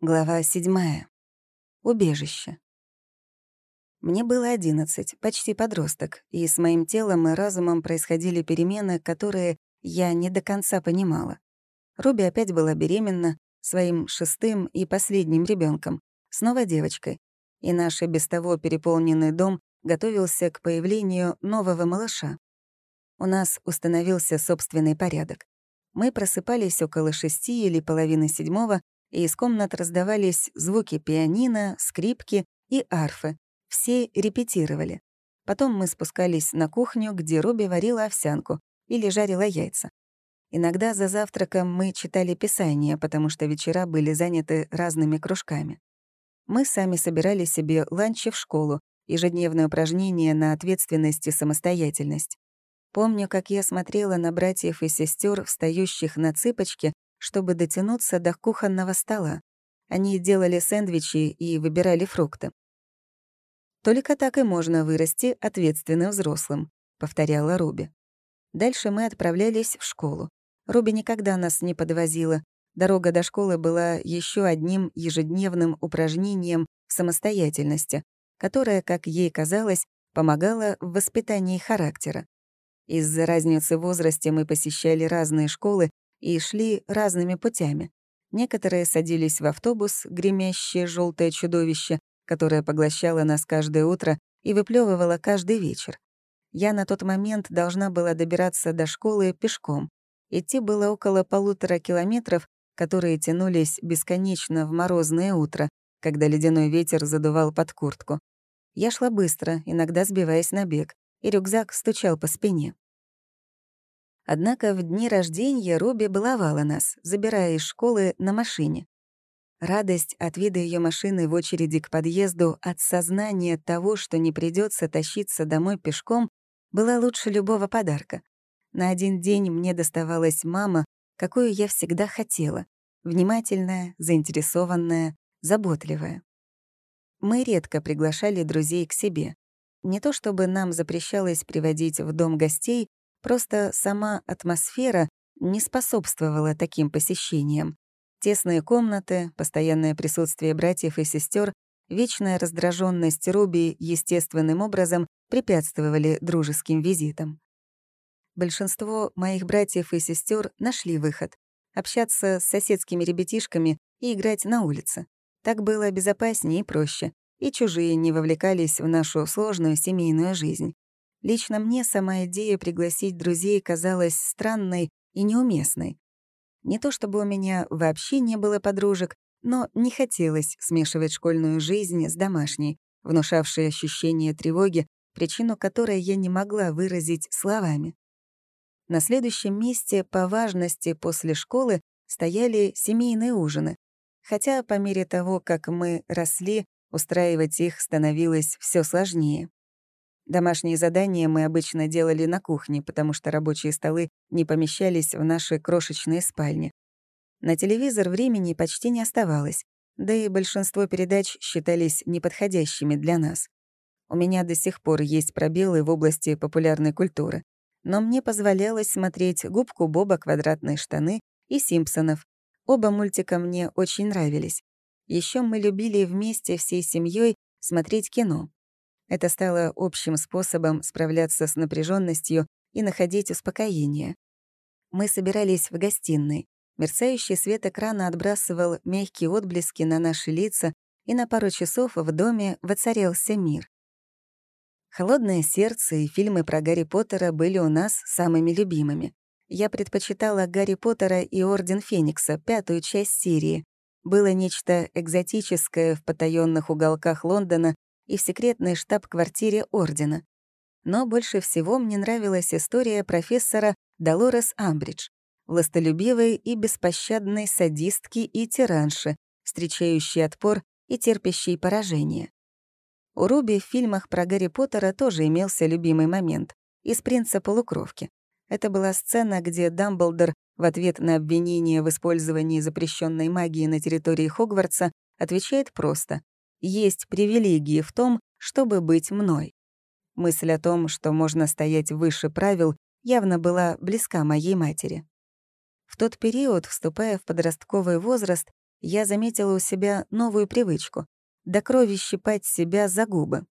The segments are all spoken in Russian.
Глава 7. Убежище. Мне было 11, почти подросток, и с моим телом и разумом происходили перемены, которые я не до конца понимала. Руби опять была беременна своим шестым и последним ребенком, снова девочкой, и наш без того переполненный дом готовился к появлению нового малыша. У нас установился собственный порядок. Мы просыпались около шести или половины седьмого и из комнат раздавались звуки пианино, скрипки и арфы. Все репетировали. Потом мы спускались на кухню, где Руби варила овсянку или жарила яйца. Иногда за завтраком мы читали Писание, потому что вечера были заняты разными кружками. Мы сами собирали себе ланчи в школу, ежедневные упражнения на ответственность и самостоятельность. Помню, как я смотрела на братьев и сестер, встающих на цыпочки чтобы дотянуться до кухонного стола. Они делали сэндвичи и выбирали фрукты. «Только так и можно вырасти ответственным взрослым», — повторяла Руби. Дальше мы отправлялись в школу. Руби никогда нас не подвозила. Дорога до школы была еще одним ежедневным упражнением в самостоятельности, которое, как ей казалось, помогало в воспитании характера. Из-за разницы в возрасте мы посещали разные школы и шли разными путями. Некоторые садились в автобус, гремящее желтое чудовище, которое поглощало нас каждое утро и выплевывало каждый вечер. Я на тот момент должна была добираться до школы пешком. Идти было около полутора километров, которые тянулись бесконечно в морозное утро, когда ледяной ветер задувал под куртку. Я шла быстро, иногда сбиваясь на бег, и рюкзак стучал по спине. Однако в дни рождения Руби баловала нас, забирая из школы на машине. Радость от вида ее машины в очереди к подъезду, от сознания того, что не придется тащиться домой пешком, была лучше любого подарка. На один день мне доставалась мама, какую я всегда хотела. Внимательная, заинтересованная, заботливая. Мы редко приглашали друзей к себе. Не то чтобы нам запрещалось приводить в дом гостей, Просто сама атмосфера не способствовала таким посещениям. Тесные комнаты, постоянное присутствие братьев и сестер, вечная раздраженность Руби естественным образом препятствовали дружеским визитам. Большинство моих братьев и сестер нашли выход — общаться с соседскими ребятишками и играть на улице. Так было безопаснее и проще, и чужие не вовлекались в нашу сложную семейную жизнь. Лично мне сама идея пригласить друзей казалась странной и неуместной. Не то чтобы у меня вообще не было подружек, но не хотелось смешивать школьную жизнь с домашней, внушавшей ощущение тревоги, причину которой я не могла выразить словами. На следующем месте по важности после школы стояли семейные ужины, хотя по мере того, как мы росли, устраивать их становилось все сложнее. Домашние задания мы обычно делали на кухне, потому что рабочие столы не помещались в наши крошечные спальни. На телевизор времени почти не оставалось, да и большинство передач считались неподходящими для нас. У меня до сих пор есть пробелы в области популярной культуры. Но мне позволялось смотреть «Губку Боба. Квадратные штаны» и «Симпсонов». Оба мультика мне очень нравились. Еще мы любили вместе всей семьей смотреть кино. Это стало общим способом справляться с напряженностью и находить успокоение. Мы собирались в гостиной. Мерцающий свет экрана отбрасывал мягкие отблески на наши лица, и на пару часов в доме воцарился мир. «Холодное сердце» и фильмы про Гарри Поттера были у нас самыми любимыми. Я предпочитала Гарри Поттера и Орден Феникса, пятую часть серии. Было нечто экзотическое в потаённых уголках Лондона, и в секретной штаб-квартире Ордена. Но больше всего мне нравилась история профессора Долорес Амбридж, властолюбивой и беспощадной садистки и тиранши, встречающей отпор и терпящей поражение. У Руби в фильмах про Гарри Поттера тоже имелся любимый момент — из «Принца полукровки». Это была сцена, где Дамблдор в ответ на обвинение в использовании запрещенной магии на территории Хогвартса отвечает просто есть привилегии в том, чтобы быть мной. Мысль о том, что можно стоять выше правил, явно была близка моей матери. В тот период, вступая в подростковый возраст, я заметила у себя новую привычку — до крови щипать себя за губы.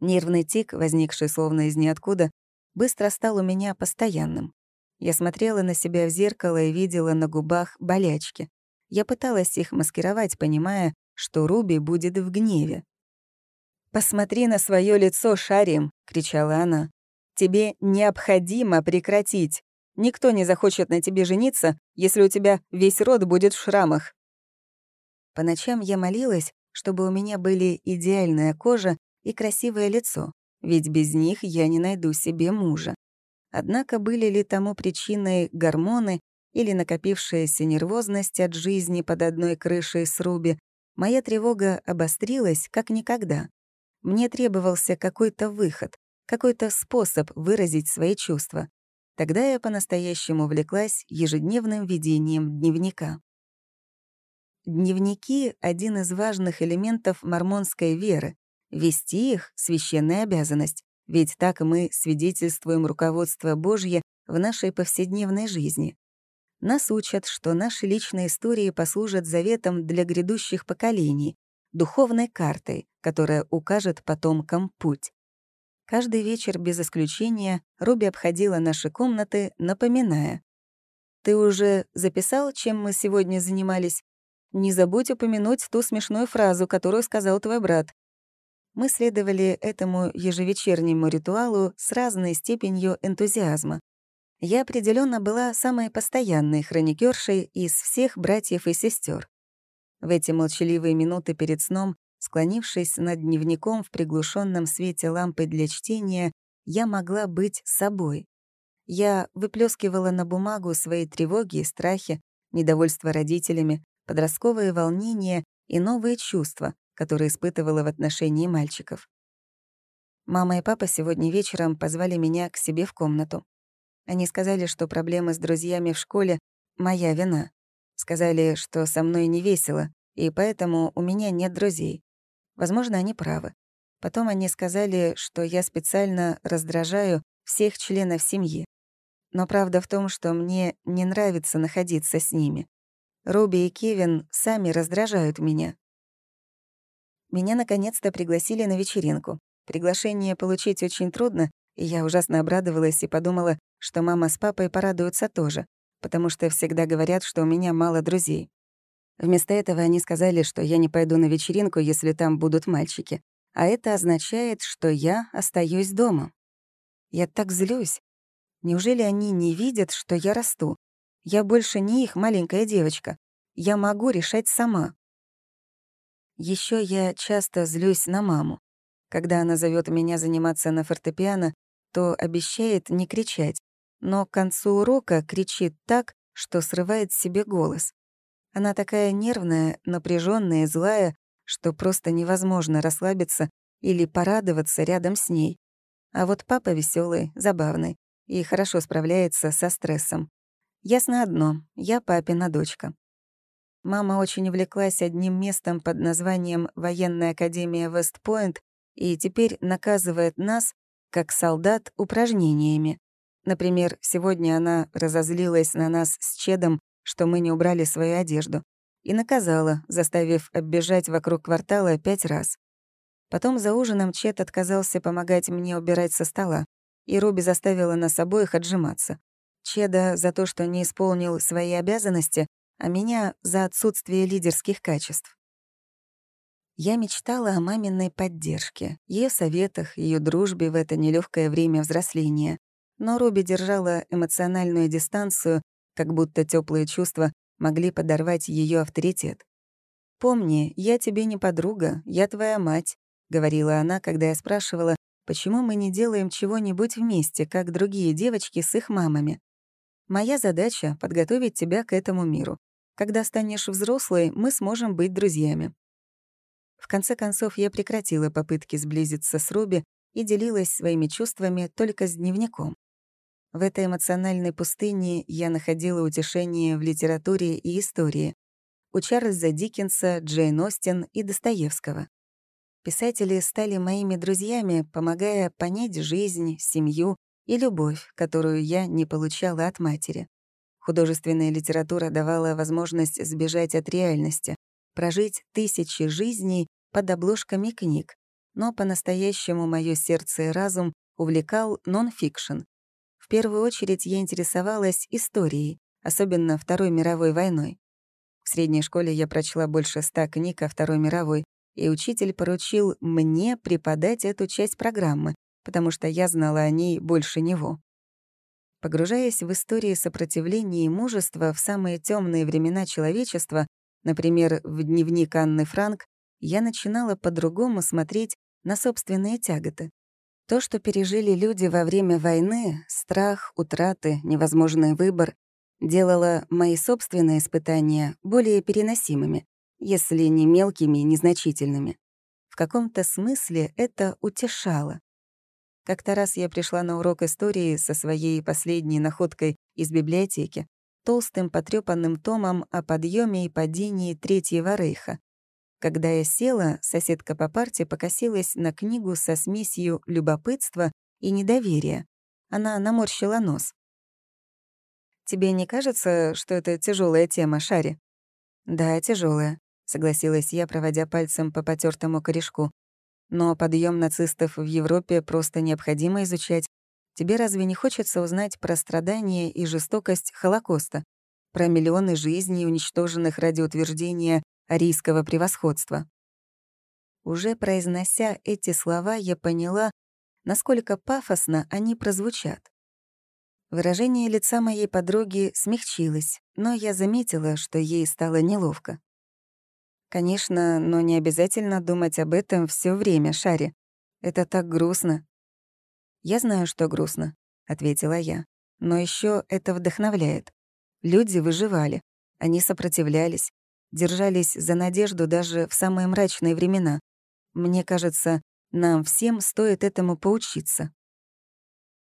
Нервный тик, возникший словно из ниоткуда, быстро стал у меня постоянным. Я смотрела на себя в зеркало и видела на губах болячки. Я пыталась их маскировать, понимая, что Руби будет в гневе. «Посмотри на свое лицо, Шарим!» — кричала она. «Тебе необходимо прекратить. Никто не захочет на тебе жениться, если у тебя весь рот будет в шрамах». По ночам я молилась, чтобы у меня были идеальная кожа и красивое лицо, ведь без них я не найду себе мужа. Однако были ли тому причиной гормоны или накопившаяся нервозность от жизни под одной крышей с Руби, моя тревога обострилась как никогда. Мне требовался какой-то выход, какой-то способ выразить свои чувства. Тогда я по-настоящему увлеклась ежедневным ведением дневника. Дневники — один из важных элементов мормонской веры. Вести их — священная обязанность, ведь так мы свидетельствуем руководство Божье в нашей повседневной жизни. Нас учат, что наши личные истории послужат заветом для грядущих поколений, духовной картой, которая укажет потомкам путь. Каждый вечер без исключения Руби обходила наши комнаты, напоминая. «Ты уже записал, чем мы сегодня занимались? Не забудь упомянуть ту смешную фразу, которую сказал твой брат. Мы следовали этому ежевечернему ритуалу с разной степенью энтузиазма. Я определенно была самой постоянной хроникершей из всех братьев и сестер. В эти молчаливые минуты перед сном Склонившись над дневником в приглушенном свете лампы для чтения, я могла быть собой. Я выплескивала на бумагу свои тревоги и страхи, недовольство родителями, подростковые волнения и новые чувства, которые испытывала в отношении мальчиков. Мама и папа сегодня вечером позвали меня к себе в комнату. Они сказали, что проблемы с друзьями в школе — моя вина. Сказали, что со мной не весело, и поэтому у меня нет друзей. Возможно, они правы. Потом они сказали, что я специально раздражаю всех членов семьи. Но правда в том, что мне не нравится находиться с ними. Руби и Кевин сами раздражают меня. Меня наконец-то пригласили на вечеринку. Приглашение получить очень трудно, я ужасно обрадовалась и подумала, что мама с папой порадуются тоже, потому что всегда говорят, что у меня мало друзей. Вместо этого они сказали, что я не пойду на вечеринку, если там будут мальчики. А это означает, что я остаюсь дома. Я так злюсь. Неужели они не видят, что я расту? Я больше не их маленькая девочка. Я могу решать сама. Еще я часто злюсь на маму. Когда она зовет меня заниматься на фортепиано, то обещает не кричать, но к концу урока кричит так, что срывает себе голос. Она такая нервная, напряженная злая, что просто невозможно расслабиться или порадоваться рядом с ней. А вот папа веселый, забавный и хорошо справляется со стрессом. Ясно одно — я папина дочка. Мама очень увлеклась одним местом под названием «Военная академия Вестпойнт» и теперь наказывает нас, как солдат, упражнениями. Например, сегодня она разозлилась на нас с Чедом что мы не убрали свою одежду, и наказала, заставив оббежать вокруг квартала пять раз. Потом за ужином Чет отказался помогать мне убирать со стола, и Руби заставила нас обоих отжиматься. Чеда за то, что не исполнил свои обязанности, а меня за отсутствие лидерских качеств. Я мечтала о маминой поддержке, ее советах, ее дружбе в это нелегкое время взросления. Но Руби держала эмоциональную дистанцию как будто теплые чувства могли подорвать ее авторитет. «Помни, я тебе не подруга, я твоя мать», — говорила она, когда я спрашивала, почему мы не делаем чего-нибудь вместе, как другие девочки с их мамами. «Моя задача — подготовить тебя к этому миру. Когда станешь взрослой, мы сможем быть друзьями». В конце концов, я прекратила попытки сблизиться с Руби и делилась своими чувствами только с дневником. В этой эмоциональной пустыне я находила утешение в литературе и истории. У Чарльза Диккенса, Джейн Остин и Достоевского. Писатели стали моими друзьями, помогая понять жизнь, семью и любовь, которую я не получала от матери. Художественная литература давала возможность сбежать от реальности, прожить тысячи жизней под обложками книг, но по-настоящему мое сердце и разум увлекал нон-фикшн. В первую очередь я интересовалась историей, особенно Второй мировой войной. В средней школе я прочла больше ста книг о Второй мировой, и учитель поручил мне преподать эту часть программы, потому что я знала о ней больше него. Погружаясь в истории сопротивления и мужества в самые темные времена человечества, например, в дневник Анны Франк, я начинала по-другому смотреть на собственные тяготы. То, что пережили люди во время войны, страх, утраты, невозможный выбор, делало мои собственные испытания более переносимыми, если не мелкими и незначительными. В каком-то смысле это утешало. Как-то раз я пришла на урок истории со своей последней находкой из библиотеки, толстым потрёпанным томом о подъеме и падении Третьего Рейха. Когда я села, соседка по парте покосилась на книгу со смесью любопытства и недоверия. Она наморщила нос. «Тебе не кажется, что это тяжелая тема, Шари?» «Да, тяжелая, согласилась я, проводя пальцем по потертому корешку. «Но подъем нацистов в Европе просто необходимо изучать. Тебе разве не хочется узнать про страдания и жестокость Холокоста? Про миллионы жизней, уничтоженных ради утверждения арийского превосходства. Уже произнося эти слова, я поняла, насколько пафосно они прозвучат. Выражение лица моей подруги смягчилось, но я заметила, что ей стало неловко. Конечно, но не обязательно думать об этом все время, Шари. Это так грустно. «Я знаю, что грустно», — ответила я. «Но еще это вдохновляет. Люди выживали. Они сопротивлялись держались за надежду даже в самые мрачные времена. Мне кажется, нам всем стоит этому поучиться.